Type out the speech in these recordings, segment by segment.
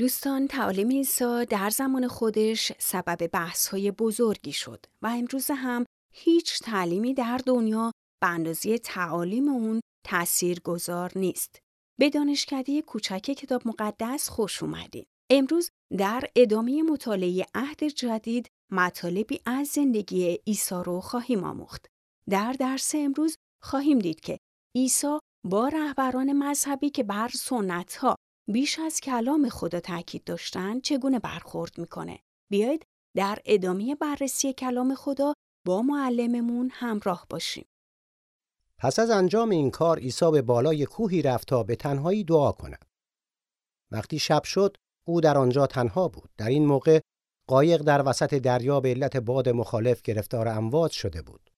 دوستان تعالیم عیسی در زمان خودش سبب بحث های بزرگی شد و امروز هم هیچ تعلیمی در دنیا به اندازه تعالیم اون تأثیر گذار نیست. به دانشکده کوچک کتاب مقدس خوش اومدین. امروز در ادامه مطالعه عهد جدید مطالبی از زندگی عیسی رو خواهیم آموخت. در درس امروز خواهیم دید که عیسی با رهبران مذهبی که بر سنت ها بیش از کلام خدا تاکید داشتن چگونه برخورد می‌کنه. بیایید در ادامه بررسی کلام خدا با معلممون همراه باشیم. پس از انجام این کار عیسی به بالای کوهی رفت تا به تنهایی دعا کند. وقتی شب شد او در آنجا تنها بود. در این موقع قایق در وسط دریا به علت باد مخالف گرفتار امواج شده بود.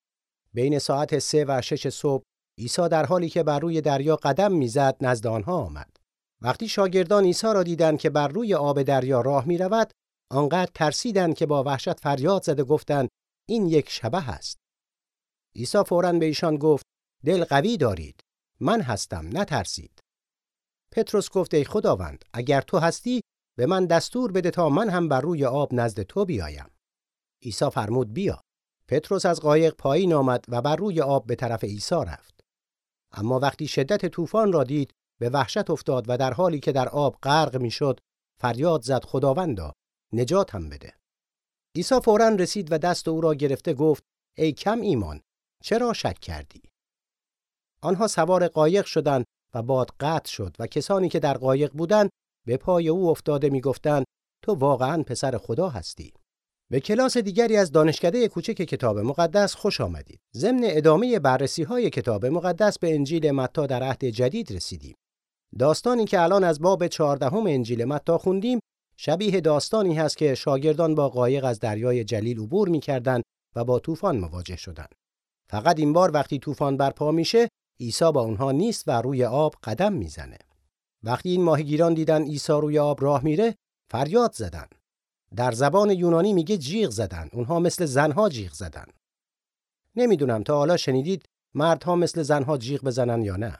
بین ساعت سه و شش صبح عیسی در حالی که بر روی دریا قدم می‌زد نزد آنها آمد. وقتی شاگردان عیسی را دیدند که بر روی آب دریا راه می رود، آنقدر ترسیدند که با وحشت فریاد زده گفتند این یک شبه است. عیسی فوراً به ایشان گفت دل قوی دارید. من هستم نترسید. پتروس گفت ای خداوند اگر تو هستی به من دستور بده تا من هم بر روی آب نزد تو بیایم. عیسی فرمود بیا. پتروس از قایق پایین آمد و بر روی آب به طرف عیسی رفت. اما وقتی شدت طوفان را دید به وحشت افتاد و در حالی که در آب غرق می‌شد فریاد زد خداوندا نجاتم بده. عیسی فورا رسید و دست او را گرفته گفت ای کم ایمان چرا شک کردی؟ آنها سوار قایق شدند و باد قطع شد و کسانی که در قایق بودند به پای او افتاده می‌گفتند تو واقعا پسر خدا هستی. به کلاس دیگری از دانشکده کوچک کتاب مقدس خوش آمدید. ضمن ادامه بررسی های کتاب مقدس به انجیل متا در عهد جدید رسیدیم. داستانی که الان از باب چهاردهم انجیل متا خوندیم شبیه داستانی هست که شاگردان با قایق از دریای جلیل عبور می‌کردند و با طوفان مواجه شدند. فقط این بار وقتی طوفان برپا میشه عیسی با اونها نیست و روی آب قدم می‌زنه. وقتی این ماهیگیران دیدن عیسی روی آب راه میره فریاد زدن. در زبان یونانی میگه جیغ زدن. اونها مثل زنها جیغ زدن. نمی‌دونم تا حالا شنیدید مردها مثل زنها جیغ بزنن یا نه.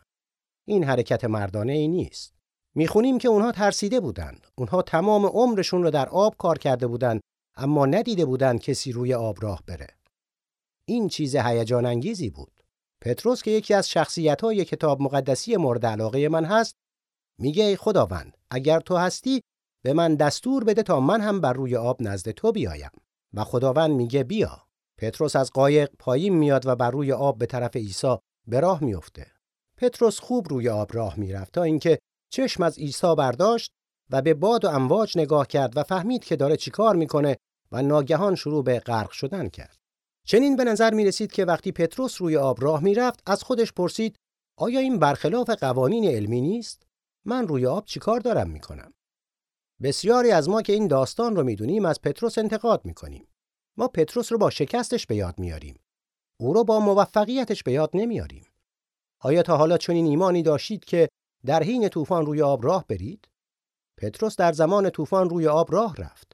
این حرکت مردانه ای نیست. می‌خونیم که اونها ترسیده بودند. اونها تمام عمرشون رو در آب کار کرده بودند اما ندیده بودند کسی روی آب راه بره. این چیز هیجان انگیزی بود. پتروس که یکی از شخصیت‌های کتاب مقدسی مورد علاقه من هست میگه ای خداوند اگر تو هستی به من دستور بده تا من هم بر روی آب نزد تو بیایم و خداوند میگه بیا پتروس از قایق پایین میاد و بر روی آب به طرف عیسی به راه میفته پتروس خوب روی آب راه می‌رفت تا اینکه چشم از عیسی برداشت و به باد و امواج نگاه کرد و فهمید که داره چیکار می‌کنه و ناگهان شروع به غرق شدن کرد. چنین به نظر می رسید که وقتی پتروس روی آب راه می‌رفت از خودش پرسید آیا این برخلاف قوانین علمی نیست؟ من روی آب چیکار دارم می‌کنم؟ بسیاری از ما که این داستان رو می‌دونیم از پتروس انتقاد می‌کنیم. ما پتروس رو با شکستش به یاد میاریم او رو با موفقیتش به یاد نمیاریم آیا تا حالا چنین ایمانی داشتید که در حین طوفان روی آب راه برید؟ پتروس در زمان طوفان روی آب راه رفت.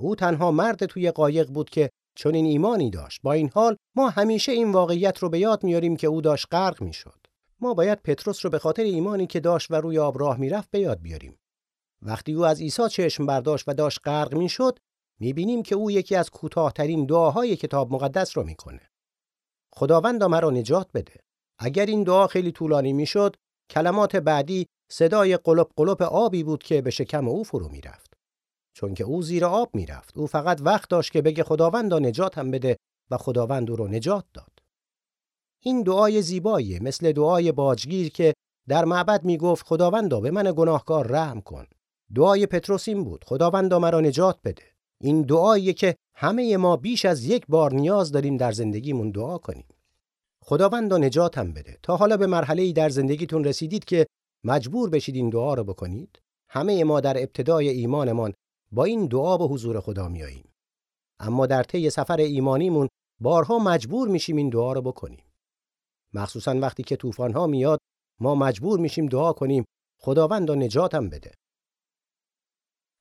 او تنها مرد توی قایق بود که چنین ایمانی داشت. با این حال ما همیشه این واقعیت رو به یاد میاریم که او داشت غرق می‌شد. ما باید پتروس رو به خاطر ایمانی که داشت و روی آب راه می‌رفت به یاد بیاریم. وقتی او از عیسی چشم برداشت و داشت غرق می‌شد می‌بینیم که او یکی از کوتاهترین دعاهای کتاب مقدس رو می‌کنه. خداوند مرا نجات بده. اگر این دعا خیلی طولانی می‌شد کلمات بعدی صدای قلب قلب آبی بود که به شکم او فرو می‌رفت. چون که او زیر آب می‌رفت او فقط وقت داشت که بگه خداوند نجاتم بده و خداوند او رو نجات داد. این دعای زیبایی مثل دعای باجگیر که در معبد می‌گفت خداوندا به من گناهکار رحم کن. دعای پتروس این بود خداوندا مرا نجات بده. این دعایی که همه ما بیش از یک بار نیاز داریم در زندگیمون دعا کنیم. خداوندا نجاتم بده. تا حالا به مرحله ای در زندگیتون رسیدید که مجبور بشید این دعا رو بکنید همه ما در ابتدای ایمانمان با این دعا به حضور خدا میاییم. اما در طی سفر ایمانیمون بارها مجبور میشیم این دعا رو بکنیم. مخصوصا وقتی که طوفان ها میاد ما مجبور میشیم دعا کنیم خداوند نجاتم بده.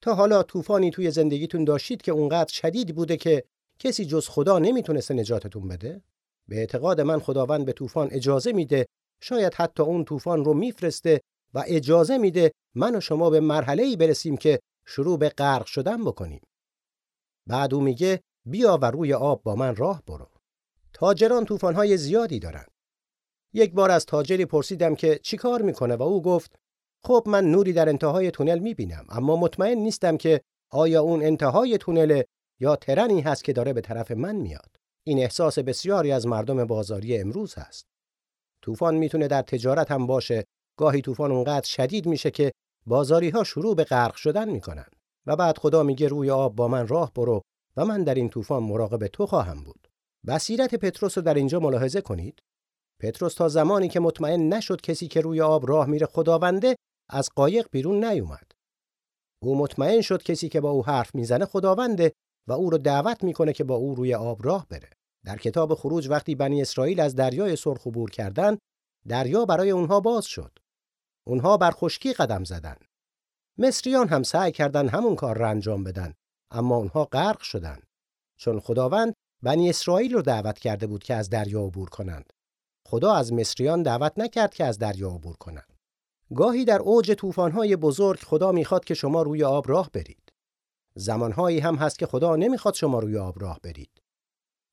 تا حالا طوفانی توی زندگیتون داشتید که اونقدر شدید بوده که کسی جز خدا نمی‌تونسته نجاتتون بده؟ به اعتقاد من خداوند به طوفان اجازه میده شاید حتی اون طوفان رو میفرسته و اجازه میده من و شما به مرحله ای برسیم که شروع به غرق شدن بکنیم. بعد او میگه بیا و روی آب با من راه برو. تاجران طوفان‌های زیادی دارن یک بار از تاجری پرسیدم که چیکار می‌کنه و او گفت خب من نوری در انتهای تونل می‌بینم اما مطمئن نیستم که آیا اون انتهای تونل یا ترنی هست که داره به طرف من میاد. این احساس بسیاری از مردم بازاری امروز هست. طوفان می‌تونه در تجارت هم باشه. گاهی طوفان اونقدر شدید میشه که بازاری ها شروع به غرق شدن می‌کنن و بعد خدا میگه روی آب با من راه برو و من در این طوفان مراقب تو خواهم بود. بصیرت پتروس رو در اینجا ملاحظه کنید. پتروس تا زمانی که مطمئن نشد کسی که روی آب راه میره خداونده از قایق بیرون نیومد. او مطمئن شد کسی که با او حرف می‌زنه خداونده و او رو دعوت می‌کنه که با او روی آب راه بره. در کتاب خروج وقتی بنی اسرائیل از دریای سرخ عبور کردند دریا برای اونها باز شد. اونها بر خشکی قدم زدند مصریان هم سعی کردند همون کار را انجام بدن اما اونها غرق شدند چون خداوند بنی اسرائیل رو دعوت کرده بود که از دریا عبور کنند. خدا از مصریان دعوت نکرد که از دریا عبور کنند. گاهی در اوج طوفان‌های بزرگ خدا می‌خواد که شما روی آب راه برید. زمانهایی هم هست که خدا نمی‌خواد شما روی آب راه برید.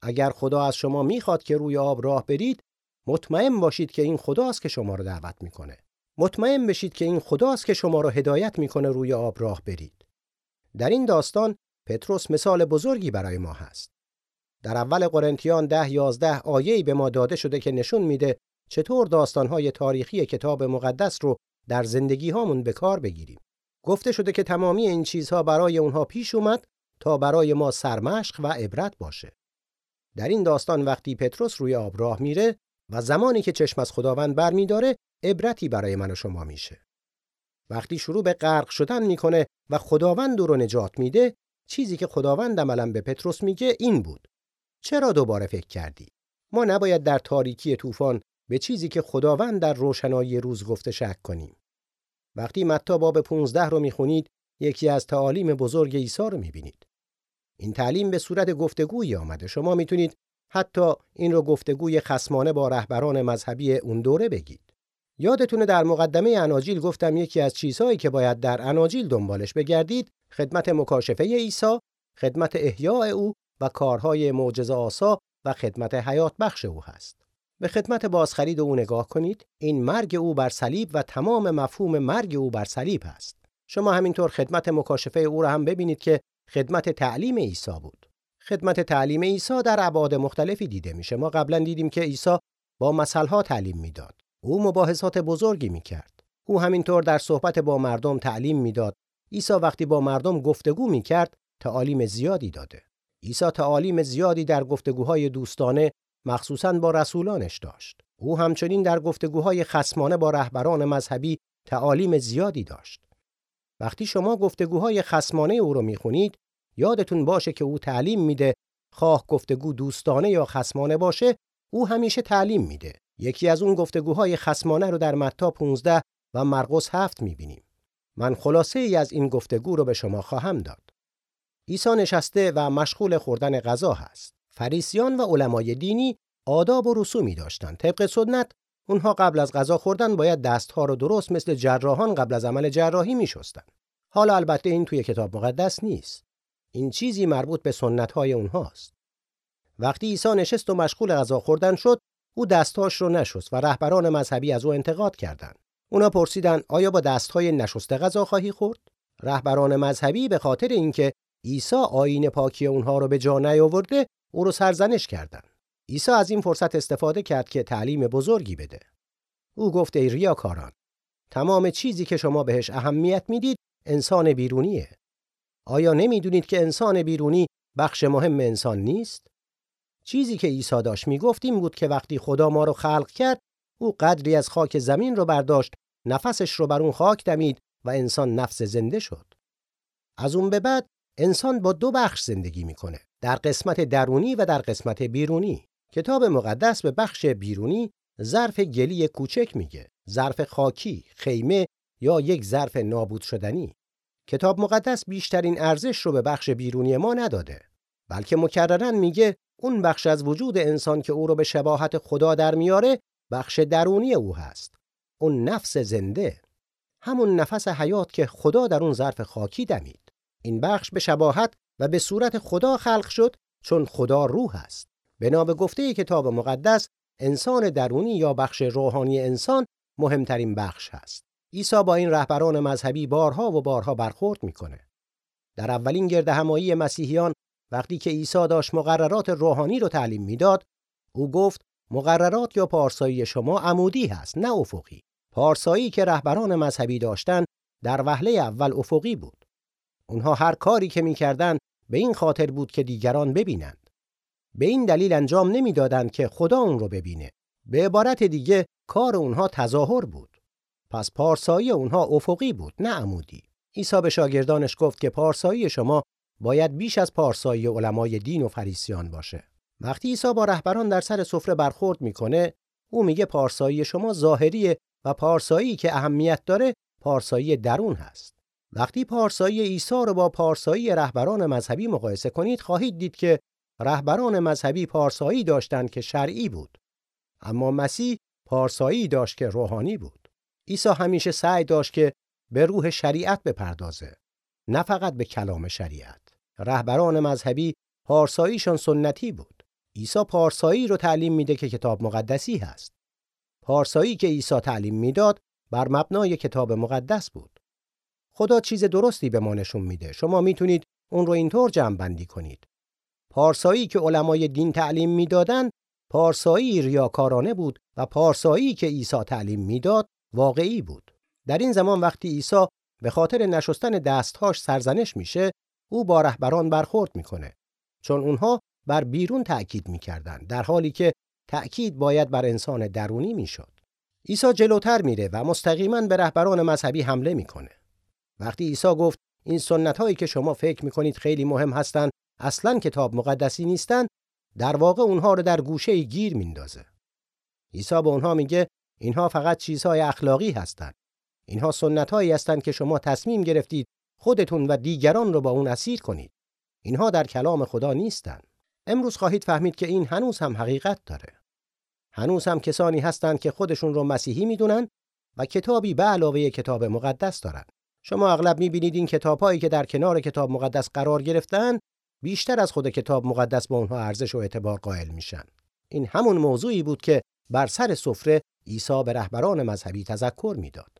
اگر خدا از شما می‌خواد که روی آب راه برید مطمئن باشید که این خداست که شما رو دعوت می‌کنه. مطمئن بشید که این خداست که شما رو هدایت می‌کنه روی آب راه برید. در این داستان پتروس مثال بزرگی برای ما هست. در اول قرنتیان ده یازده آیه‌ای به ما داده شده که نشون میده چطور داستانهای تاریخی کتاب مقدس رو در زندگی هامون به کار بگیریم. گفته شده که تمامی این چیزها برای اونها پیش اومد تا برای ما سرمشق و عبرت باشه. در این داستان وقتی پتروس روی آب راه میره و زمانی که چشم از خداوند برمیداره عبرتی برای من و شما میشه. وقتی شروع به غرق شدن می‌کنه و خداوند او رو نجات میده چیزی که خداوند عملا به پتروس میگه این بود چرا دوباره فکر کردی ما نباید در تاریکی طوفان به چیزی که خداوند در روشنایی روز گفته شک کنیم وقتی متی باب 15 رو می‌خونید یکی از تعالیم بزرگ عیسی رو می‌بینید. این تعلیم به صورت گفتگویی آمده. شما می‌تونید حتی این رو گفتگوی خسمانه با رهبران مذهبی اون دوره بگید. یادتونه در مقدمه اناجیل گفتم یکی از چیزهایی که باید در اناجیل دنبالش بگردید خدمت مکاشفه عیسی خدمت احیاء او و کارهای معجزه آسا و خدمت حیات بخش او هست. به خدمت بازخرید او نگاه کنید. این مرگ او بر صلیب و تمام مفهوم مرگ او بر صلیب است. شما همینطور خدمت مکاشفه او را هم ببینید که خدمت تعلیم عیسی بود. خدمت تعلیم عیسی در ابعاد مختلفی دیده میشه. ما قبلا دیدیم که عیسی با مثلها تعلیم می‌داد. او مباحثات بزرگی می‌کرد. او همینطور در صحبت با مردم تعلیم می‌داد. عیسی وقتی با مردم گفتگو می‌کرد تعالیم زیادی داده. عیسی تعالیم زیادی در گفتگوهای دوستانه مخصوصاً با رسولانش داشت. او همچنین در گفتگوهای خسمانه با رهبران مذهبی تعالیم زیادی داشت. وقتی شما گفتگوهای خسمانه او رو می‌خونید، یادتون باشه که او تعلیم میده خواه گفتگو دوستانه یا خسمانه باشه، او همیشه تعلیم میده. یکی از اون گفتگوهای خسمانه رو در متا 15 و مرقس 7 می‌بینیم. من خلاصه ای از این گفتگو رو به شما خواهم داد. عیسی نشسته و مشغول خوردن غذا هست. فریسیان و علمای دینی آداب و رسومی داشتند. طبق سنت اونها قبل از غذا خوردن باید دستها رو درست مثل جراحان قبل از عمل جراحی میشستن. حالا البته این توی کتاب مقدس نیست. این چیزی مربوط به سنت های اونهاست. وقتی عیسی نشست و مشغول غذا خوردن شد، او دستهاش رو نشست و رهبران مذهبی از او انتقاد کردند. اونا پرسیدن آیا با دستهای نشسته غذا خواهی خورد؟ رهبران مذهبی به خاطر اینکه عیسی آیین پاکی اونها رو به جا نیاورده او رو سرزنش کردند. عیسی از این فرصت استفاده کرد که تعلیم بزرگی بده. او گفت ای ریاکاران تمام چیزی که شما بهش اهمیت می‌دید انسان بیرونیه. آیا نمی‌دونید که انسان بیرونی بخش مهم انسان نیست؟ چیزی که عیسی داشت می‌گفت این بود که وقتی خدا ما رو خلق کرد او قدری از خاک زمین رو برداشت نفسش رو بر اون خاک دمید و انسان نفس زنده شد. از اون به بعد انسان با دو بخش زندگی می‌کنه در قسمت درونی و در قسمت بیرونی. کتاب مقدس به بخش بیرونی ظرف گلی کوچک میگه. ظرف خاکی خیمه یا یک ظرف نابود شدنی. کتاب مقدس بیشترین ارزش رو به بخش بیرونی ما نداده بلکه مکررن میگه اون بخش از وجود انسان که او رو به شباهت خدا در میاره بخش درونی او هست. اون نفس زنده. همون نفس حیات که خدا در اون ظرف خاکی دمید. این بخش به شباهت و به صورت خدا خلق شد چون خدا روح است. بنا به گفته کتاب مقدس انسان درونی یا بخش روحانی انسان مهمترین بخش هست. عیسی با این رهبران مذهبی بارها و بارها برخورد می‌کنه. در اولین گرد همایی مسیحیان وقتی که عیسی داشت مقررات روحانی رو تعلیم می‌داد او گفت مقررات یا پارسایی شما عمودی هست نه افقی. پارسایی که رهبران مذهبی داشتند در وهله اول افقی بود. اونها هر کاری که می‌کردند به این خاطر بود که دیگران ببینند. به این دلیل انجام نمی‌دادند که خدا اون رو ببینه. به عبارت دیگه کار اونها تظاهر بود. پس پارسایی اونها افقی بود نه عمودی. عیسی به شاگردانش گفت که پارسایی شما باید بیش از پارسایی علمای دین و فریسیان باشه. وقتی عیسی با رهبران در سر سفره برخورد می‌کنه او میگه پارسایی شما ظاهریه و پارسایی که اهمیت داره پارسایی درون هست. وقتی پارسایی عیسی رو با پارسایی رهبران مذهبی مقایسه کنید خواهید دید که رهبران مذهبی پارسایی داشتند که شرعی بود. اما مسیح پارسایی داشت که روحانی بود. عیسی همیشه سعی داشت که به روح شریعت بپردازه نه فقط به کلام شریعت. رهبران مذهبی پارساییشان سنتی بود. عیسی پارسایی رو تعلیم میده که کتاب مقدسی هست. پارسایی که عیسی تعلیم می‌داد بر مبنای کتاب مقدس بود. خدا چیز درستی به ما نشون میده. شما می‌تونید اون رو اینطور جمع بندی کنید. پارسایی که علمای دین تعلیم می‌دادند پارسایی ریاکارانه بود و پارسایی که عیسی تعلیم می‌داد واقعی بود. در این زمان وقتی عیسی به خاطر نشستن دستهاش سرزنش میشه او با رهبران برخورد می‌کنه. چون اونها بر بیرون تأکید می‌کردند در حالی که تأکید باید بر انسان درونی می‌شد. عیسی جلوتر میره و مستقیما به رهبران مذهبی حمله می‌کنه. وقتی عیسی گفت این سنت هایی که شما فکر می‌کنید خیلی مهم هستند اصلا کتاب مقدسی نیستند در واقع اونها رو در گوشه گیر میندازه. عیسی به اونها میگه اینها فقط چیزهای اخلاقی هستند. اینها سنت هایی هستند که شما تصمیم گرفتید خودتون و دیگران رو با اون اسیر کنید. اینها در کلام خدا نیستند. امروز خواهید فهمید که این هنوز هم حقیقت داره. هنوز هم کسانی هستند که خودشون رو مسیحی می‌دونن و کتابی به علاوه کتاب مقدس دارن. شما اغلب می‌بینید این کتابهایی که در کنار کتاب مقدس قرار گرفتن بیشتر از خود کتاب مقدس با اونها ارزش و اعتبار قائل میشن. این همون موضوعی بود که بر سر سفره عیسی به رهبران مذهبی تذکر می‌داد.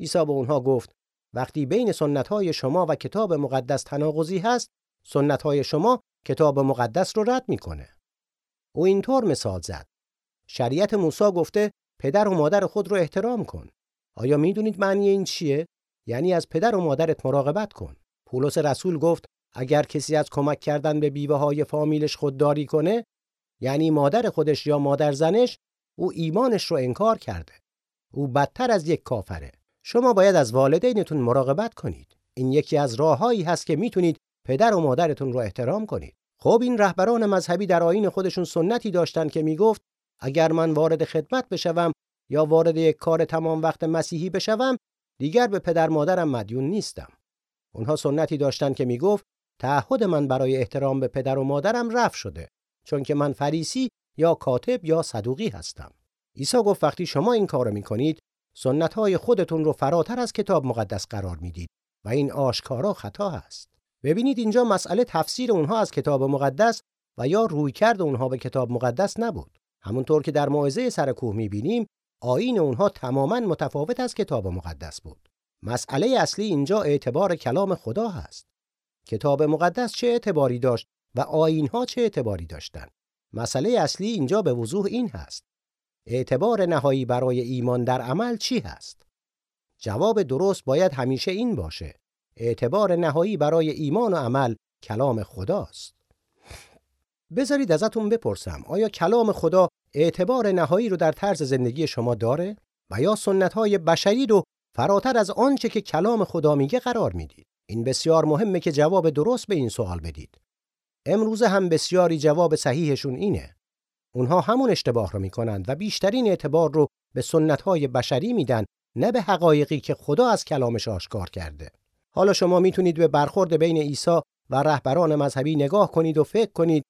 عیسی به اونها گفت وقتی بین سنتهای شما و کتاب مقدس تناقضی هست سنتهای شما کتاب مقدس رو رد می‌کنه. او اینطور مثال زد. شریعت موسی گفته پدر و مادر خود رو احترام کن. آیا می‌دونید معنی این چیه؟ یعنی از پدر و مادرت مراقبت کن. پولس رسول گفت اگر کسی از کمک کردن به بیوه های فامیلش خودداری کنه یعنی مادر خودش یا مادر زنش او ایمانش رو انکار کرده. او بدتر از یک کافره. شما باید از والدینتون مراقبت کنید. این یکی از راههایی هست که می‌تونید پدر و مادرتون رو احترام کنید. خب این رهبران مذهبی در آیین خودشون سنتی داشتن که می‌گفت اگر من وارد خدمت بشوم یا وارد یک کار تمام وقت مسیحی بشوم دیگر به پدر مادرم مدیون نیستم. اونها سنتی داشتن که می‌گفت تعهد من برای احترام به پدر و مادرم رفع شده چون که من فریسی یا کاتب یا صدوقی هستم. عیسی گفت وقتی شما این کارو می‌کنید سنت های خودتون رو فراتر از کتاب مقدس قرار می‌دید و این آشکارا خطا هست. ببینید اینجا مسئله تفسیر اونها از کتاب مقدس و یا رویکرد اونها به کتاب مقدس نبود. همونطور که در موعظه سر کوه می‌بینیم آیین اونها تماما متفاوت از کتاب مقدس بود. مسئله اصلی اینجا اعتبار کلام خدا هست. کتاب مقدس چه اعتباری داشت و آیینها چه اعتباری داشتند مسئله اصلی اینجا به وضوح این هست. اعتبار نهایی برای ایمان در عمل چی هست؟ جواب درست باید همیشه این باشه. اعتبار نهایی برای ایمان و عمل کلام خداست. بذارید ازتون بپرسم آیا کلام خدا اعتبار نهایی رو در طرز زندگی شما داره؟ و یا سنت های بشری رو فراتر از آنچه که کلام خدا میگه قرار می‌دید؟ این بسیار مهمه که جواب درست به این سوال بدید. امروز هم بسیاری جواب صحیحشون اینه. اونها همون اشتباه رو می‌کنند و بیشترین اعتبار رو به سنت های بشری میدن نه به حقایقی که خدا از کلامش آشکار کرده. حالا شما می‌تونید به برخورد بین عیسی و رهبران مذهبی نگاه کنید و فکر کنید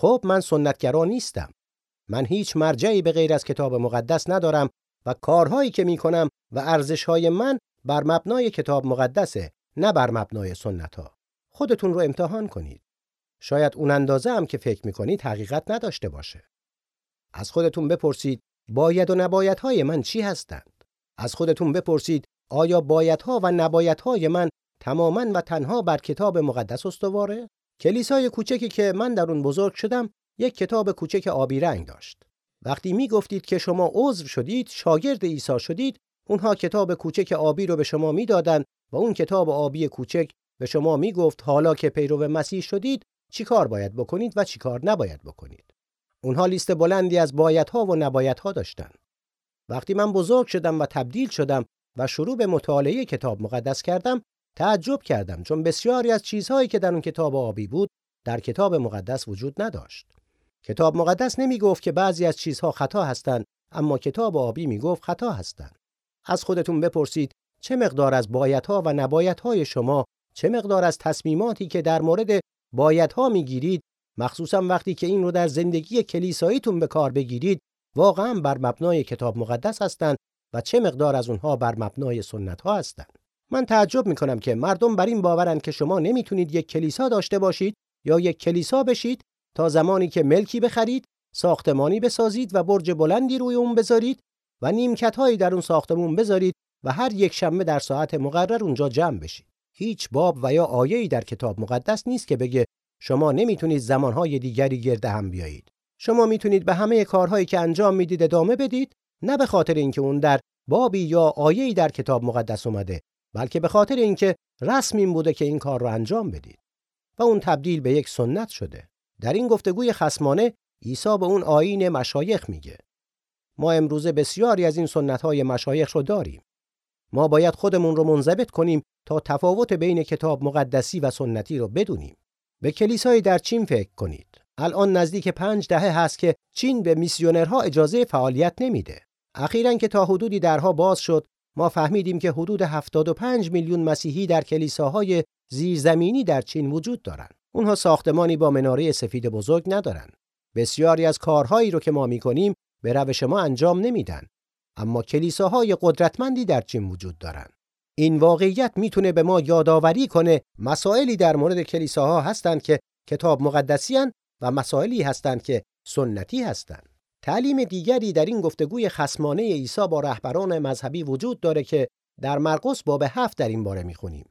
خب من سنتگرا نیستم. من هیچ مرجعی به غیر از کتاب مقدس ندارم و کارهایی که می‌کنم و ارزشهای من بر مبنای کتاب مقدسه نه بر مبنای سنت ها خودتون رو امتحان کنید. شاید اون اندازه هم که فکر می‌کنید حقیقت نداشته باشه. از خودتون بپرسید باید و نبایدهای من چی هستند؟ از خودتون بپرسید آیا بایدها و نبایدهای من تماما و تنها بر کتاب مقدس استواره؟ کلیسای کوچکی که من در اون بزرگ شدم یک کتاب کوچک آبی رنگ داشت. وقتی می گفتید که شما عضو شدید شاگرد عیسی شدید اونها کتاب کوچک آبی رو به شما می‌دادند و اون کتاب آبی کوچک به شما می‌گفت حالا که پیرو مسیح شدید چیکار باید بکنید و چیکار نباید بکنید. اونها لیست بلندی از بایدها و نبایدها داشتند وقتی من بزرگ شدم و تبدیل شدم و شروع به مطالعه کتاب مقدس کردم تعجب کردم چون بسیاری از چیزهایی که در اون کتاب آبی بود در کتاب مقدس وجود نداشت. کتاب مقدس نمی گفت که بعضی از چیزها خطا هستند اما کتاب آبی می گفت خطا هستند. از خودتون بپرسید چه مقدار از بایدها و نبایدهای شما چه مقدار از تصمیماتی که در مورد بایدها می‌گیرید مخصوصا وقتی که این رو در زندگی کلیساییتون به کار بگیرید واقعا بر مبنای کتاب مقدس هستند و چه مقدار از اونها بر مبنای سنت ها هستند. من تعجب می‌کنم که مردم بر این باورند که شما نمی‌تونید یک کلیسا داشته باشید یا یک کلیسا بشید تا زمانی که ملکی بخرید ساختمانی بسازید و برج بلندی روی اون بذارید و نیمکت هایی در اون ساختمون بذارید و هر یک شنبه در ساعت مقرر اونجا جمع بشید. هیچ باب و یا آیه‌ای در کتاب مقدس نیست که بگه شما نمی‌تونید زمانهای دیگری گرد هم بیایید. شما می‌تونید به همه کارهایی که انجام می‌دید ادامه بدید نه به خاطر اینکه اون در بابی یا آیه‌ای در کتاب مقدس اومده. بلکه به خاطر اینکه رسم این بوده که این کار رو انجام بدید. و اون تبدیل به یک سنت شده. در این گفتگوی خسمانه عیسی به اون آیین مشایخ میگه. ما امروزه بسیاری از این سنت‌های مشایخ رو داریم. ما باید خودمون رو منضبط کنیم تا تفاوت بین کتاب مقدسی و سنتی رو بدونیم. به کلیسای در چین فکر کنید. الان نزدیک پنج دهه هست که چین به میسیونرها اجازه فعالیت نمیده. اخیرا که تا حدودی درها باز شد ما فهمیدیم که حدود 75 میلیون مسیحی در کلیساهای زیرزمینی در چین وجود دارند. اونها ساختمانی با مناره سفید بزرگ ندارند. بسیاری از کارهایی رو که ما می‌کنیم به روش ما انجام نمیدن. اما کلیساهای قدرتمندی در چین وجود دارند. این واقعیت می‌تونه به ما یادآوری کنه مسائلی در مورد کلیساها هستند که کتاب مقدسی و مسائلی هستند که سنتی هستند. تعلیم دیگری در این گفتگوی خسمانه عیسی با رهبران مذهبی وجود داره که در مرقس باب هفت در این باره می‌خونیم.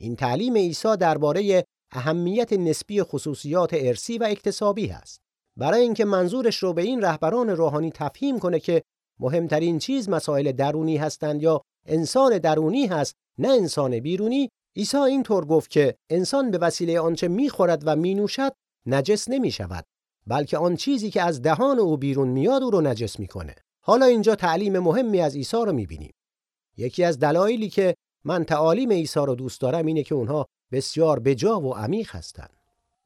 این تعلیم عیسی درباره اهمیت نسبی خصوصیات ارسی و اکتسابی است. برای اینکه منظورش رو به این رهبران روحانی تفهیم کنه که مهمترین چیز مسائل درونی هستند یا انسان درونی هست نه انسان بیرونی عیسی اینطور گفت که انسان به وسیله آنچه می‌خورد و مینوشد نجس نمی شود بلکه آن چیزی که از دهان او بیرون میاد او رو نجس می‌کنه. حالا اینجا تعلیم مهمی از عیسی رو می‌بینیم. یکی از دلایلی که من تعالیم عیسی رو دوست دارم اینه که اونها بسیار بجا و عمیق هستند.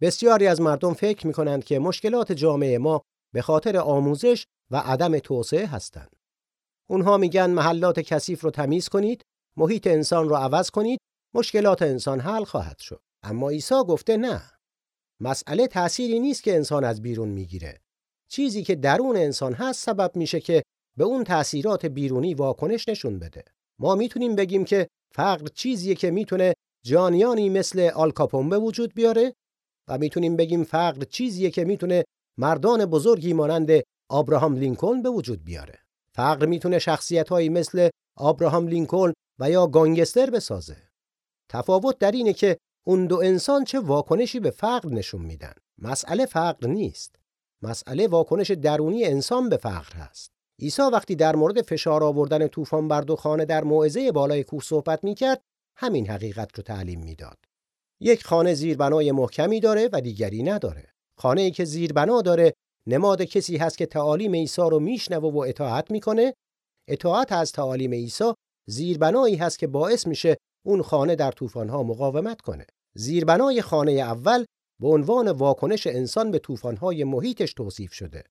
بسیاری از مردم فکر می‌کنند که مشکلات جامعه ما به خاطر آموزش و عدم توسعه هستند. اونها میگن محلات کثیف رو تمیز کنید محیط انسان رو عوض کنید مشکلات انسان حل خواهد شد. اما عیسی گفته نه. مسئله تأثیری نیست که انسان از بیرون می‌گیره. چیزی که درون انسان هست سبب میشه که به اون تأثیرات بیرونی واکنش نشون بده. ما می‌تونیم بگیم که فقر چیزیه که می‌تونه جانیانی مثل آلکاپون به وجود بیاره و می‌تونیم بگیم فقر چیزیه که می‌تونه مردان بزرگی مانند آبراهام لینکلن به وجود بیاره. فقر می‌تونه شخصیتهایی مثل آبراهام لینکلن و یا گانگستر بسازه. تفاوت در اینه که اون دو انسان چه واکنشی به فقر نشون میدن؟ مسئله فقر نیست. مسئله واکنش درونی انسان به فقر هست. عیسی وقتی در مورد فشار آوردن طوفان بر دو خانه در موعظه بالای کوه صحبت می‌کرد همین حقیقت رو تعلیم می‌داد. یک خانه زیربنای محکمی داره و دیگری نداره. خانه ای که زیربنا داره نماد کسی هست که تعالیم عیسی رو میشنوه و اطاعت می‌کنه. اطاعت از تعالیم عیسی زیربنایی هست که باعث میشه اون خانه در طوفان‌ها مقاومت کنه. زیربنای خانه اول به عنوان واکنش انسان به طوفان‌های محیطش توصیف شده.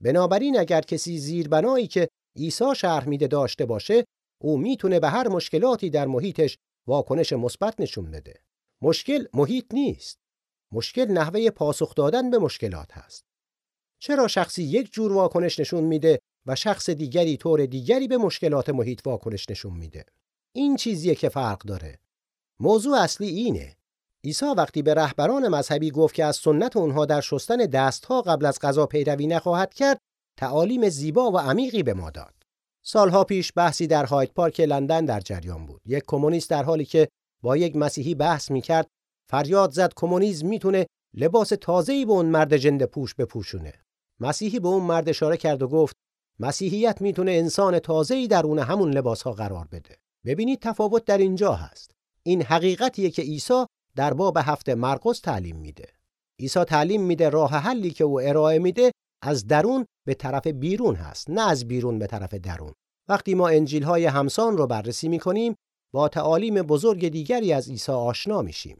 بنابراین اگر کسی زیربنایی که عیسی شرح میده داشته باشه، او می‌تونه به هر مشکلاتی در محیطش واکنش مثبت نشون بده. مشکل محیط نیست. مشکل نحوه پاسخ دادن به مشکلات هست. چرا شخصی یک جور واکنش نشون میده و شخص دیگری طور دیگری به مشکلات محیط واکنش نشون میده؟ این چیزیه که فرق داره. موضوع اصلی اینه. عیسی وقتی به رهبران مذهبی گفت که از سنت اونها در شستن دستها قبل از غذا پیروی نخواهد کرد، تعالیم زیبا و عمیقی به ما داد. سالها پیش بحثی در هایت پارک لندن در جریان بود. یک کمونیست در حالی که با یک مسیحی بحث می‌کرد، فریاد زد کمونیسم می‌تونه لباس تازه‌ای به اون مرد جند پوش بپوشونه. مسیحی به اون مرد اشاره کرد و گفت مسیحیت می‌تونه انسان تازه‌ای درون همون لباسها قرار بده. ببینید تفاوت در اینجا هست. این حقیقتیه که عیسی در باب هفته مرقس تعلیم میده. عیسی تعلیم میده راه حلی که او ارائه میده از درون به طرف بیرون هست نه از بیرون به طرف درون. وقتی ما انجیل های همسان رو بررسی می‌کنیم با تعالیم بزرگ دیگری از عیسی آشنا میشیم.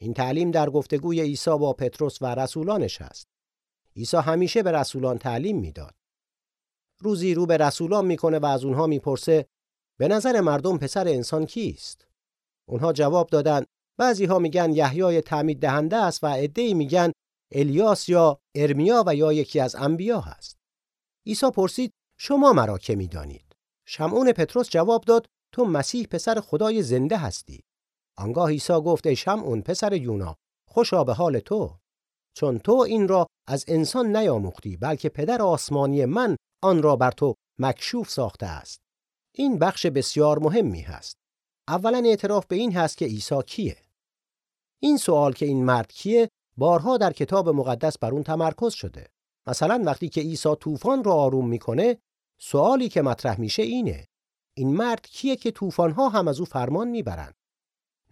این تعلیم در گفتگوی عیسی با پتروس و رسولانش است. عیسی همیشه به رسولان تعلیم می‌داد. روزی رو به رسولان می‌کنه و از اونها می‌پرسه به نظر مردم پسر انسان کیست؟ اونها جواب دادن بعضی ها میگن یحیای تعمید دهنده است و عده‌ای میگن الیاس یا ارمیا و یا یکی از انبیا هست. عیسی پرسید شما مرا که می‌دانید؟ شمعون پتروس جواب داد تو مسیح پسر خدای زنده هستی. آنگاه عیسی گفت ای شمعون پسر یونا خوشا به حال تو چون تو این را از انسان نیاموختی بلکه پدر آسمانی من آن را بر تو مکشوف ساخته است این بخش بسیار مهمی هست. اولا اعتراف به این هست که عیسی کیه. این سوال که این مرد کیه بارها در کتاب مقدس بر اون تمرکز شده. مثلا وقتی که عیسی طوفان را آروم می‌کنه سوالی که مطرح میشه اینه. این مرد کیه که طوفانها هم از او فرمان می‌برند؟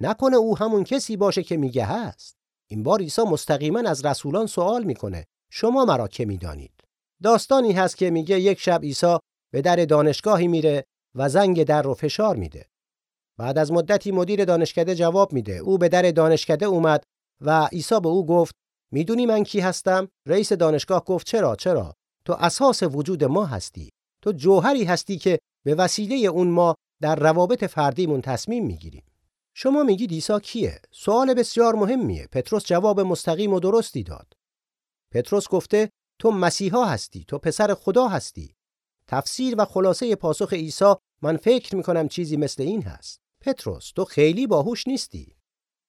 نکنه او همون کسی باشه که میگه هست. این بار عیسی مستقیما از رسولان سوال می‌کنه. شما مرا که می‌دانید؟ داستانی هست که میگه یک شب عیسی به در دانشگاهی میره و زنگ در رو فشار میده. بعد از مدتی مدیر دانشکده جواب میده. او به در دانشکده اومد و عیسی به او گفت می‌دونی من کی هستم؟ رئیس دانشگاه گفت چرا چرا؟ تو اساس وجود ما هستی. تو جوهری هستی که به وسیله اون ما در روابط فردیمون تصمیم می‌گیریم. شما میگید عیسی کیه؟ سوال بسیار مهمیه. پتروس جواب مستقیم و درستی داد. پتروس گفته تو مسیحا هستی. تو پسر خدا هستی. تفسیر و خلاصه پاسخ عیسی من فکر می‌کنم چیزی مثل این هست. پتروس تو خیلی باهوش نیستی.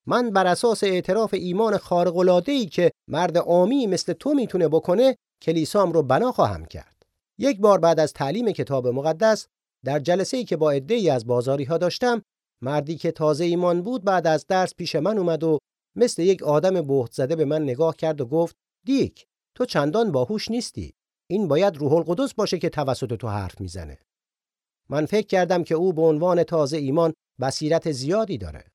من بر اساس اعتراف ایمان خارق العاده که مرد عامی مثل تو می‌تونه بکنه کلیسام رو بنا خواهم کرد. یک بار بعد از تعلیم کتاب مقدس در جلسه ای که با عده‌ای از بازاری ها داشتم مردی که تازه ایمان بود بعد از درس پیش من اومد و مثل یک آدم بهت زده به من نگاه کرد و گفت دیک تو چندان باهوش نیستی. این باید روح القدس باشه که توسط تو حرف می‌زنه. من فکر کردم که او به عنوان تازه ایمان بصیرت زیادی داره.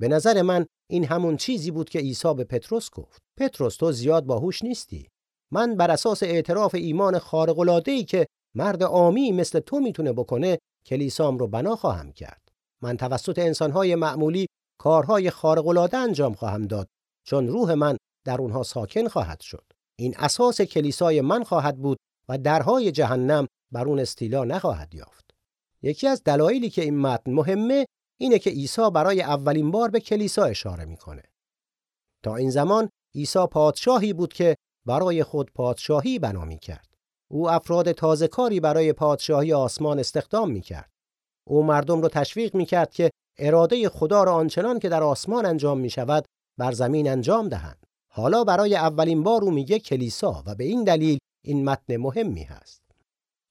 به نظر من این همون چیزی بود که عیسی به پتروس گفت. پتروس تو زیاد باهوش نیستی. من بر اساس اعتراف ایمان خارق العاده که مرد عامی مثل تو می‌تونه بکنه کلیسام رو بنا خواهم کرد. من توسط انسانهای معمولی کارهای خارق العاده انجام خواهم داد چون روح من در اونها ساکن خواهد شد. این اساس کلیسای من خواهد بود و درهای جهنم بر اون استیلا نخواهد یافت یکی از دلایلی که این متن مهمه اینه که عیسی برای اولین بار به کلیسا اشاره می‌کنه تا این زمان عیسی پادشاهی بود که برای خود پادشاهی بنا کرد. او افراد تازه کاری برای پادشاهی آسمان استخدام می‌کرد او مردم را تشویق می‌کرد که اراده خدا را آنچنان که در آسمان انجام می شود بر زمین انجام دهند. حالا برای اولین بار او میگه کلیسا و به این دلیل این متن مهمی هست.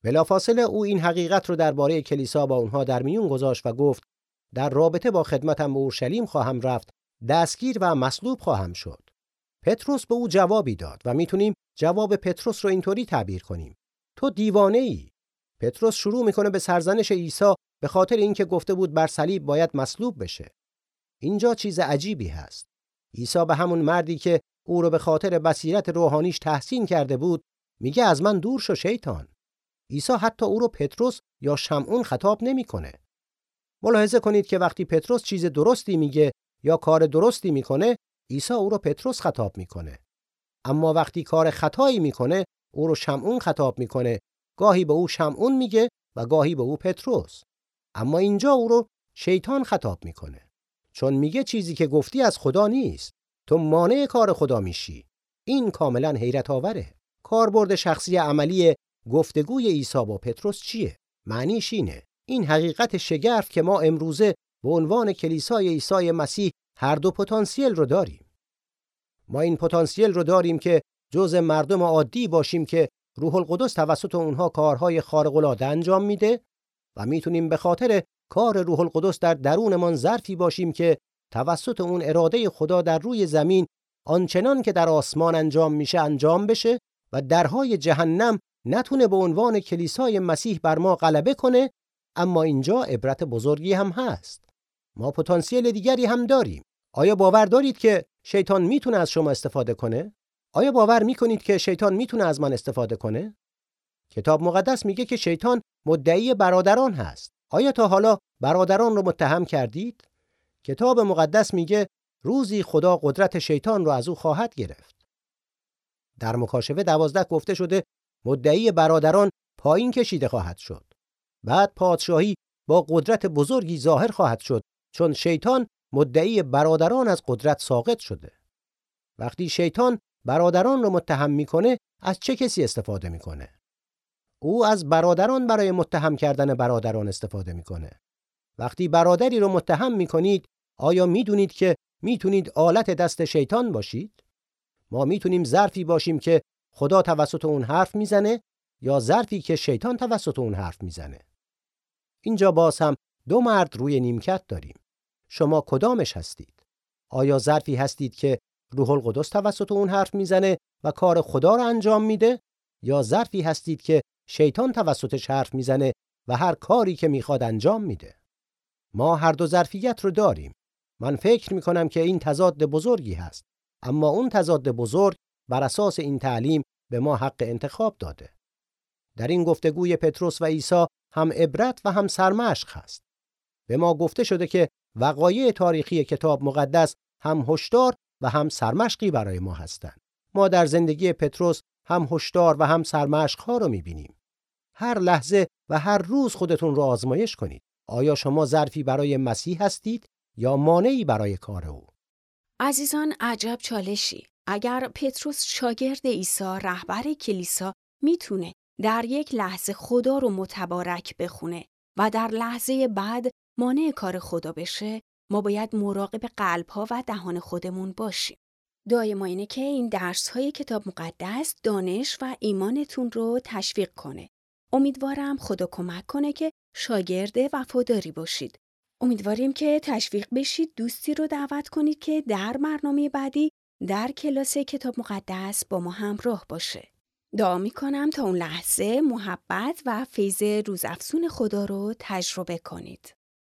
بلافاصله او این حقیقت رو درباره کلیسا با اونها در میون گذاشت و گفت در رابطه با خدمتم به اورشلیم خواهم رفت دستگیر و مصلوب خواهم شد. پتروس به او جوابی داد و می‌تونیم جواب پتروس رو اینطوری تعبیر کنیم. تو دیوانه ای. پتروس شروع می‌کنه به سرزنش عیسی به خاطر اینکه گفته بود بر صلیب باید مصلوب بشه. اینجا چیز عجیبی هست. عیسی به همون مردی که او رو به خاطر بصیرت روحانیش تحسین کرده بود میگه از من دور شو شیطان. عیسی حتی او رو پتروس یا شمعون خطاب نمی‌کنه. ملاحظه کنید که وقتی پتروس چیز درستی میگه یا کار درستی می‌کنه عیسی او رو پتروس خطاب می‌کنه. اما وقتی کار خطایی می‌کنه او رو شمعون خطاب می‌کنه. گاهی به او شمعون میگه و گاهی به او پتروس. اما اینجا او رو شیطان خطاب می‌کنه چون میگه چیزی که گفتی از خدا نیست تو مانع کار خدا میشی. این کاملا حیرت آوره. کاربرد شخصی عملی گفتگوی عیسی با پتروس چیه؟ معنیش اینه. این حقیقت شگرف که ما امروزه به عنوان کلیسای عیسی مسیح هر دو پتانسیل رو داریم. ما این پتانسیل رو داریم که جز مردم عادی باشیم که روح القدس توسط اونها کارهای خارق العاده انجام میده و می‌تونیم به خاطر کار روح القدس در درونمان ظرفی باشیم که توسط اون اراده خدا در روی زمین آنچنان که در آسمان انجام میشه انجام بشه و درهای جهنم نتونه به عنوان کلیسای مسیح بر ما غلبه کنه اما اینجا عبرت بزرگی هم هست. ما پتانسیل دیگری هم داریم. آیا باور دارید که شیطان می‌تونه از شما استفاده کنه؟ آیا باور می‌کنید که شیطان می‌تونه از من استفاده کنه؟ کتاب مقدس میگه که شیطان مدعی برادران هست. آیا تا حالا برادران رو متهم کردید؟ کتاب مقدس میگه روزی خدا قدرت شیطان رو از او خواهد گرفت. در مکاشفه دوازده گفته شده مدعی برادران پایین کشیده خواهد شد. بعد پادشاهی با قدرت بزرگی ظاهر خواهد شد چون شیطان مدعی برادران از قدرت ساقط شده. وقتی شیطان برادران رو متهم می‌کنه از چه کسی استفاده می‌کنه؟ او از برادران برای متهم کردن برادران استفاده می‌کنه. وقتی برادری رو متهم می‌کنید آیا می‌دونید که می‌تونید آلت دست شیطان باشید؟ ما می‌تونیم ظرفی باشیم که خدا توسط اون حرف می‌زنه یا ظرفی که شیطان توسط اون حرف می‌زنه؟ اینجا باز هم دو مرد روی نیمکت داریم. شما کدامش هستید؟ آیا ظرفی هستید که روح القدس توسط اون حرف می‌زنه و کار خدا رو انجام میده؟ یا ظرفی هستید که شیطان توسطش حرف می‌زنه و هر کاری که می‌خواد انجام میده؟ ما هر دو ظرفیت رو داریم. من فکر می‌کنم که این تضاد بزرگی هست اما اون تضاد بزرگ بر اساس این تعلیم به ما حق انتخاب داده. در این گفتگوی پتروس و عیسی هم عبرت و هم سرمشق هست. به ما گفته شده که وقایع تاریخی کتاب مقدس هم هشدار و هم سرمشقی برای ما هستند. ما در زندگی پتروس هم هشدار و هم سرمشق ها رو می‌بینیم. هر لحظه و هر روز خودتون رو آزمایش کنید. آیا شما ظرفی برای مسیح هستید؟ یا مانعی برای کار او عزیزان عجب چالشی اگر پتروس شاگرد عیسی رهبر کلیسا می‌تونه در یک لحظه خدا رو متبارک بخونه و در لحظه بعد مانع کار خدا بشه ما باید مراقب قلبها و دهان خودمون باشیم. دایما اینه که این درس های کتاب مقدس دانش و ایمانتون رو تشویق کنه. امیدوارم خدا کمک کنه که شاگرد وفاداری باشید. امیدواریم که تشویق بشید دوستی رو دعوت کنید که در برنامه بعدی در کلاس کتاب مقدس با ما همراه باشه. دعا می کنم تا اون لحظه محبت و فیض روزافزون خدا رو تجربه کنید.